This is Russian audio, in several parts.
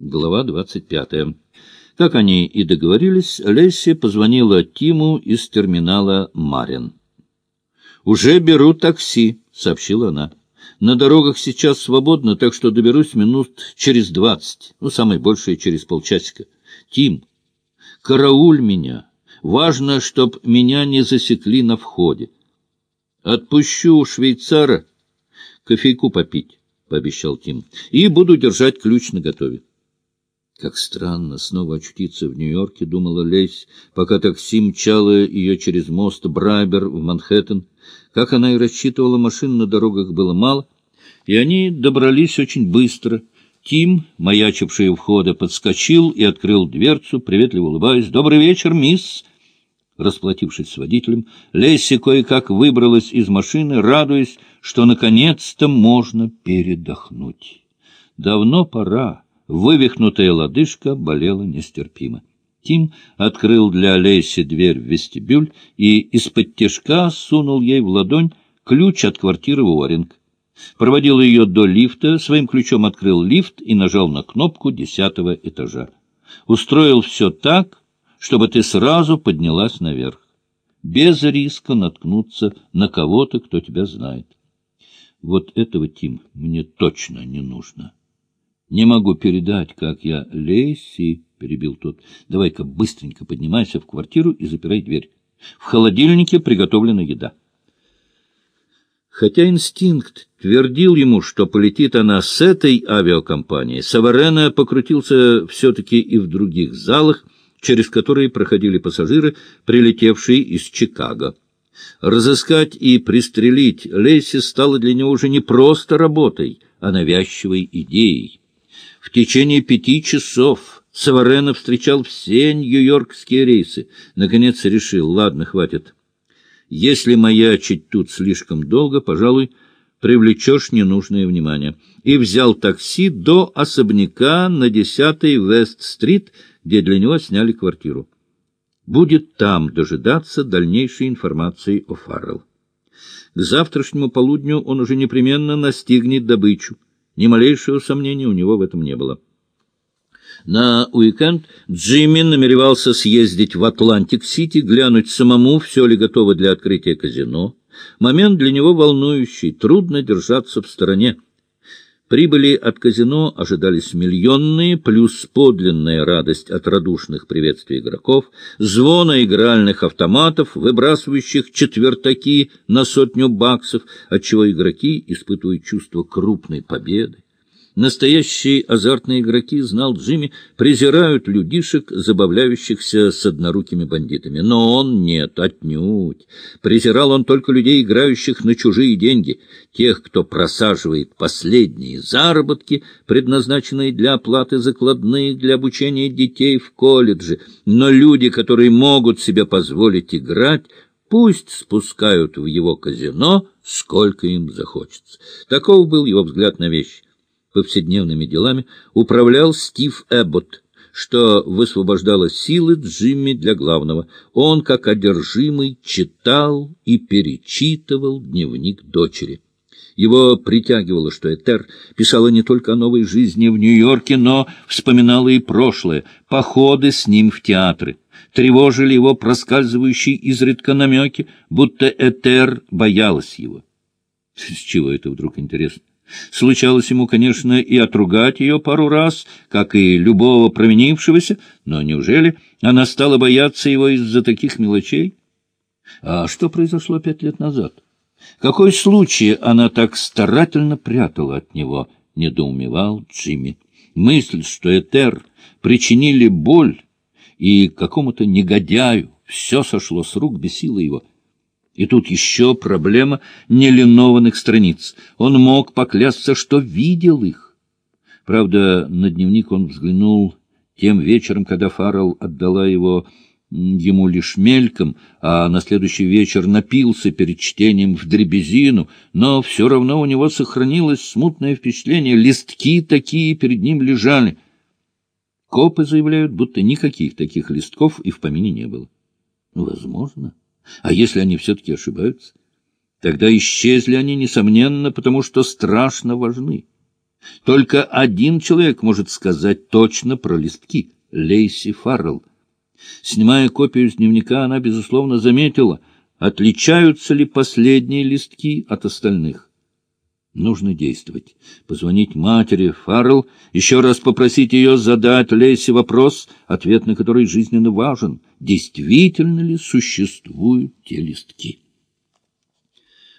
Глава двадцать пятая. Как они и договорились, Лесси позвонила Тиму из терминала «Марин». «Уже беру такси», — сообщила она. «На дорогах сейчас свободно, так что доберусь минут через двадцать, ну, самое большее через полчасика. Тим, карауль меня. Важно, чтоб меня не засекли на входе. Отпущу швейцара кофейку попить», — пообещал Тим, — «и буду держать ключ наготове». Как странно снова очутиться в Нью-Йорке, думала Лесь, пока такси мчало ее через мост Брайбер в Манхэттен. Как она и рассчитывала, машин на дорогах было мало, и они добрались очень быстро. Тим, маячивший у входа, подскочил и открыл дверцу, приветливо улыбаясь. «Добрый вечер, мисс!» Расплатившись с водителем, Лесси кое-как выбралась из машины, радуясь, что наконец-то можно передохнуть. Давно пора. Вывихнутая лодыжка болела нестерпимо. Тим открыл для Лейси дверь в вестибюль и из-под тяжка сунул ей в ладонь ключ от квартиры Уоринг. Проводил ее до лифта, своим ключом открыл лифт и нажал на кнопку десятого этажа. Устроил все так, чтобы ты сразу поднялась наверх, без риска наткнуться на кого-то, кто тебя знает. Вот этого, Тим, мне точно не нужно. Не могу передать, как я... Леси, — перебил тот, — давай-ка быстренько поднимайся в квартиру и запирай дверь. В холодильнике приготовлена еда. Хотя инстинкт твердил ему, что полетит она с этой авиакомпанией, Саварена покрутился все-таки и в других залах, через которые проходили пассажиры, прилетевшие из Чикаго. Разыскать и пристрелить Лейси стало для него уже не просто работой, а навязчивой идеей. В течение пяти часов Саварена встречал все нью-йоркские рейсы. Наконец решил, ладно, хватит. Если маячить тут слишком долго, пожалуй, привлечешь ненужное внимание. И взял такси до особняка на 10-й Вест-стрит, где для него сняли квартиру. Будет там дожидаться дальнейшей информации о Фаррелл. К завтрашнему полудню он уже непременно настигнет добычу. Ни малейшего сомнения у него в этом не было. На уикенд Джимми намеревался съездить в Атлантик-Сити, глянуть самому, все ли готово для открытия казино. Момент для него волнующий, трудно держаться в стороне. Прибыли от казино ожидались миллионные, плюс подлинная радость от радушных приветствий игроков, звона игральных автоматов, выбрасывающих четвертаки на сотню баксов, отчего игроки испытывают чувство крупной победы. Настоящие азартные игроки, знал Джимми, презирают людишек, забавляющихся с однорукими бандитами. Но он нет, отнюдь. Презирал он только людей, играющих на чужие деньги, тех, кто просаживает последние заработки, предназначенные для оплаты закладных, для обучения детей в колледже. Но люди, которые могут себе позволить играть, пусть спускают в его казино, сколько им захочется. Таков был его взгляд на вещи повседневными делами управлял Стив Эбботт, что высвобождало силы Джимми для главного. Он, как одержимый, читал и перечитывал дневник дочери. Его притягивало, что Этер писала не только о новой жизни в Нью-Йорке, но вспоминала и прошлое, походы с ним в театры. Тревожили его проскальзывающие изредка намеки, будто Этер боялась его. С чего это вдруг интересно? Случалось ему, конечно, и отругать ее пару раз, как и любого променившегося, но неужели она стала бояться его из-за таких мелочей? А что произошло пять лет назад? Какой случай она так старательно прятала от него, недоумевал Джимми. Мысль, что Этер причинили боль и какому-то негодяю все сошло с рук, бесило его — и тут еще проблема нелинованных страниц. Он мог поклясться, что видел их. Правда, на дневник он взглянул тем вечером, когда Фаррелл отдала его ему лишь мельком, а на следующий вечер напился перед чтением в дребезину, но все равно у него сохранилось смутное впечатление, листки такие перед ним лежали. Копы заявляют, будто никаких таких листков и в помине не было. Возможно. А если они все-таки ошибаются? Тогда исчезли они, несомненно, потому что страшно важны. Только один человек может сказать точно про листки — Лейси Фаррелл. Снимая копию с дневника, она, безусловно, заметила, отличаются ли последние листки от остальных. Нужно действовать. Позвонить матери Фаррелл, еще раз попросить ее задать Лейси вопрос, ответ на который жизненно важен. Действительно ли существуют те листки?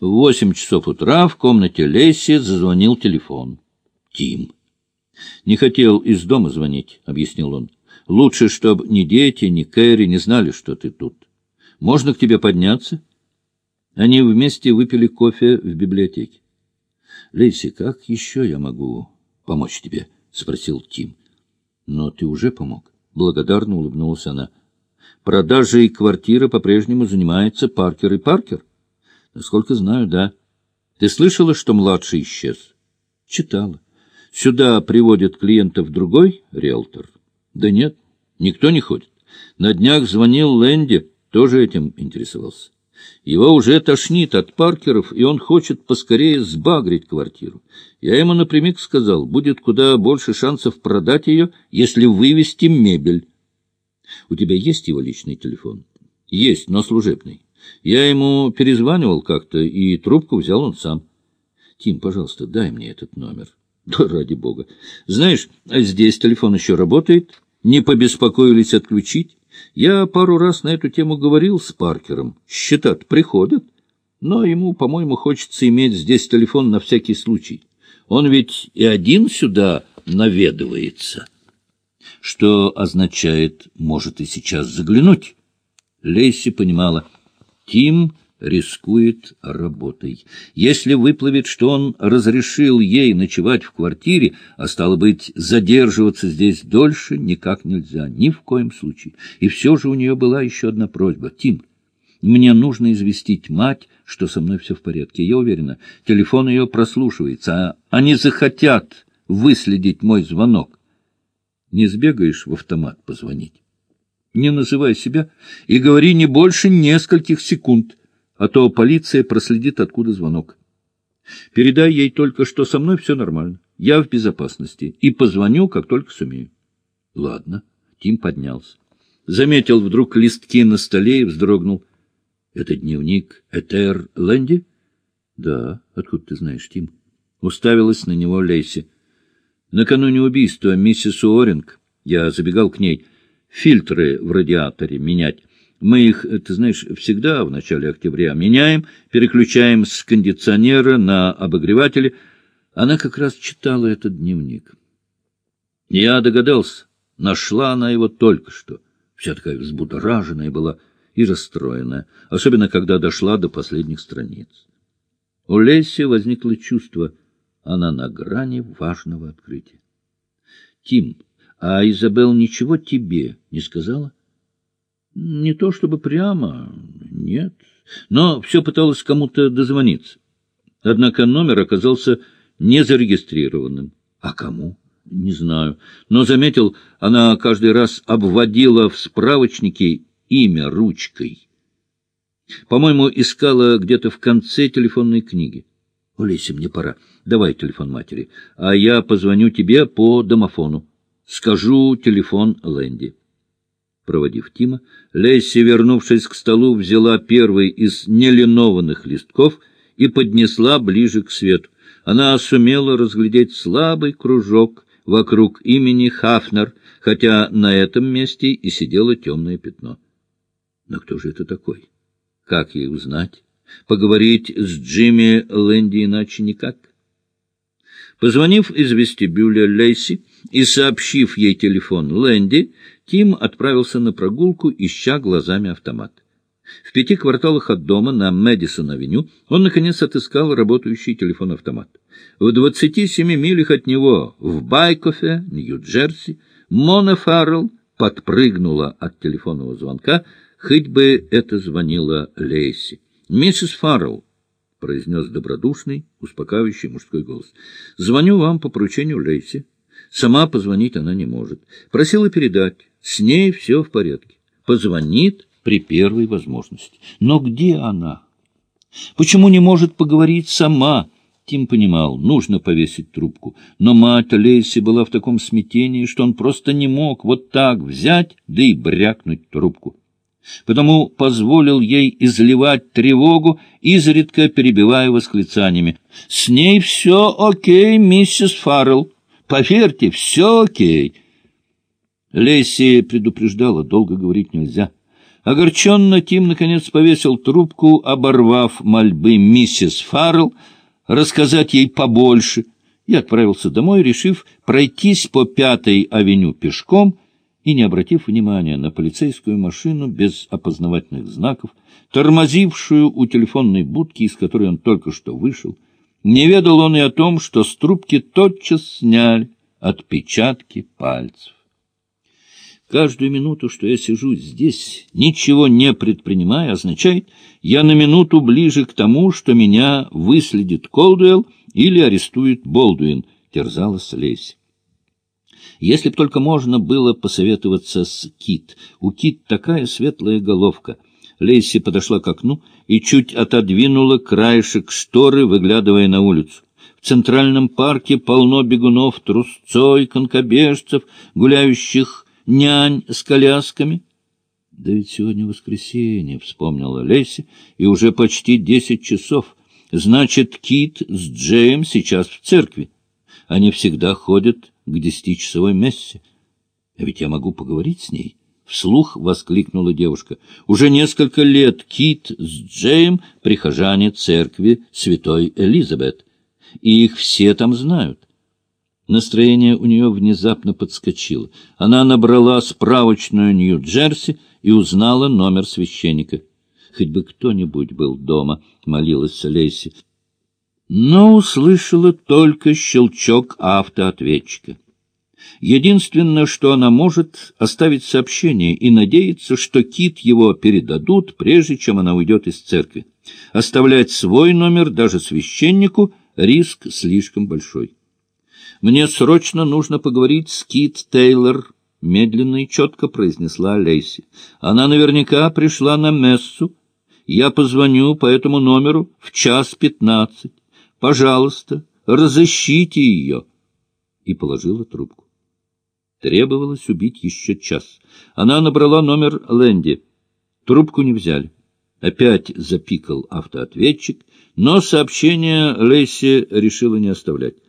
В восемь часов утра в комнате Лейси зазвонил телефон. Тим. «Не хотел из дома звонить», — объяснил он. «Лучше, чтобы ни дети, ни Кэрри не знали, что ты тут. Можно к тебе подняться?» Они вместе выпили кофе в библиотеке. «Лейси, как еще я могу помочь тебе?» — спросил Тим. «Но ты уже помог». Благодарно улыбнулась она. «Продажей квартиры по-прежнему занимается Паркер и Паркер?» «Насколько знаю, да. Ты слышала, что младший исчез?» «Читала. Сюда приводят клиентов другой риэлтор?» «Да нет, никто не ходит. На днях звонил Лэнди, тоже этим интересовался. Его уже тошнит от Паркеров, и он хочет поскорее сбагрить квартиру. Я ему напрямик сказал, будет куда больше шансов продать ее, если вывести мебель. У тебя есть его личный телефон? Есть, но служебный. Я ему перезванивал как-то, и трубку взял он сам. Тим, пожалуйста, дай мне этот номер. Да ради бога. Знаешь, здесь телефон еще работает. Не побеспокоились отключить. Я пару раз на эту тему говорил с Паркером. счета приходят. Но ему, по-моему, хочется иметь здесь телефон на всякий случай. Он ведь и один сюда наведывается. Что означает «может и сейчас заглянуть»? Лейси понимала. Тим рискует работой. Если выплывет, что он разрешил ей ночевать в квартире, а стало быть, задерживаться здесь дольше никак нельзя, ни в коем случае. И все же у нее была еще одна просьба. «Тим, мне нужно известить мать, что со мной все в порядке. Я уверена, телефон ее прослушивается, а они захотят выследить мой звонок. Не сбегаешь в автомат позвонить?» Не называй себя и говори не больше нескольких секунд — а то полиция проследит, откуда звонок. Передай ей только, что со мной все нормально, я в безопасности, и позвоню, как только сумею. — Ладно. Тим поднялся. Заметил вдруг листки на столе и вздрогнул. — Это дневник Этер Лэнди? — Да. Откуда ты знаешь, Тим? Уставилась на него Лейси. Накануне убийства миссис Уоринг я забегал к ней фильтры в радиаторе менять. Мы их, ты знаешь, всегда в начале октября меняем, переключаем с кондиционера на обогреватели. Она как раз читала этот дневник. Я догадался, нашла она его только что. Вся такая взбудораженная была и расстроенная, особенно когда дошла до последних страниц. У Леси возникло чувство, она на грани важного открытия. — Тим, а Изабел ничего тебе не сказала? — не то чтобы прямо, нет, но все пыталась кому-то дозвониться. Однако номер оказался незарегистрированным. А кому? Не знаю. Но заметил, она каждый раз обводила в справочнике имя ручкой. По-моему, искала где-то в конце телефонной книги. Олеся, мне пора. Давай телефон матери. А я позвоню тебе по домофону. Скажу телефон Лэнди. Проводив Тима, Лесси, вернувшись к столу, взяла первый из нелинованных листков и поднесла ближе к свету. Она сумела разглядеть слабый кружок вокруг имени Хафнер, хотя на этом месте и сидело темное пятно. Но кто же это такой? Как ей узнать? Поговорить с Джимми Лэнди иначе никак. Позвонив из вестибюля Лейси и сообщив ей телефон Лэнди, Тим отправился на прогулку, ища глазами автомат. В пяти кварталах от дома на Мэдисон-авеню он, наконец, отыскал работающий телефон-автомат. В двадцати семи милях от него, в Байкофе, Нью-Джерси, Мона Фаррелл подпрыгнула от телефонного звонка, хоть бы это звонила Лейси. «Миссис Фаррелл», — произнес добродушный, успокаивающий мужской голос, — «звоню вам по поручению Лейси. Сама позвонить она не может. Просила передать, с ней все в порядке. Позвонит при первой возможности. Но где она? Почему не может поговорить сама? Тим понимал, нужно повесить трубку, но мать Лейси была в таком смятении, что он просто не мог вот так взять, да и брякнуть трубку. Потому позволил ей изливать тревогу, изредка перебивая восклицаниями. «С ней все окей, миссис Фаррелл. Поверьте, все окей». Лейси предупреждала, долго говорить нельзя. Огорченно Тим, наконец, повесил трубку, оборвав мольбы миссис Фаррелл, рассказать ей побольше, и отправился домой, решив пройтись по Пятой авеню пешком и не обратив внимания на полицейскую машину без опознавательных знаков, тормозившую у телефонной будки, из которой он только что вышел. Не ведал он и о том, что с трубки тотчас сняли отпечатки пальцев. Каждую минуту, что я сижу здесь, ничего не предпринимая, означает, я на минуту ближе к тому, что меня выследит Колдуэлл или арестует Болдуин, терзалась Лейси. Если б только можно было посоветоваться с Кит. У Кит такая светлая головка. Лейси подошла к окну и чуть отодвинула краешек шторы, выглядывая на улицу. В центральном парке полно бегунов, трусцой, конкобежцев, гуляющих нянь с колясками. Да ведь сегодня воскресенье, — вспомнила Леси, — и уже почти десять часов. Значит, Кит с Джеем сейчас в церкви. Они всегда ходят к десятичасовой мессе. А ведь я могу поговорить с ней. Вслух воскликнула девушка. Уже несколько лет Кит с Джеем — прихожане церкви святой Элизабет. И их все там знают. Настроение у нее внезапно подскочило. Она набрала справочную Нью-Джерси и узнала номер священника. «Хоть бы кто-нибудь был дома», — молилась Лейси. Но услышала только щелчок автоответчика. Единственное, что она может, оставить сообщение и надеяться, что Кит его передадут, прежде чем она уйдет из церкви. Оставлять свой номер даже священнику — риск слишком большой. «Мне срочно нужно поговорить с Кит Тейлор», — медленно и четко произнесла Лейси. «Она наверняка пришла на мессу. Я позвоню по этому номеру в час пятнадцать. Пожалуйста, разыщите ее». И положила трубку. Требовалось убить еще час. Она набрала номер Лэнди. Трубку не взяли. Опять запикал автоответчик, но сообщение Лейси решила не оставлять.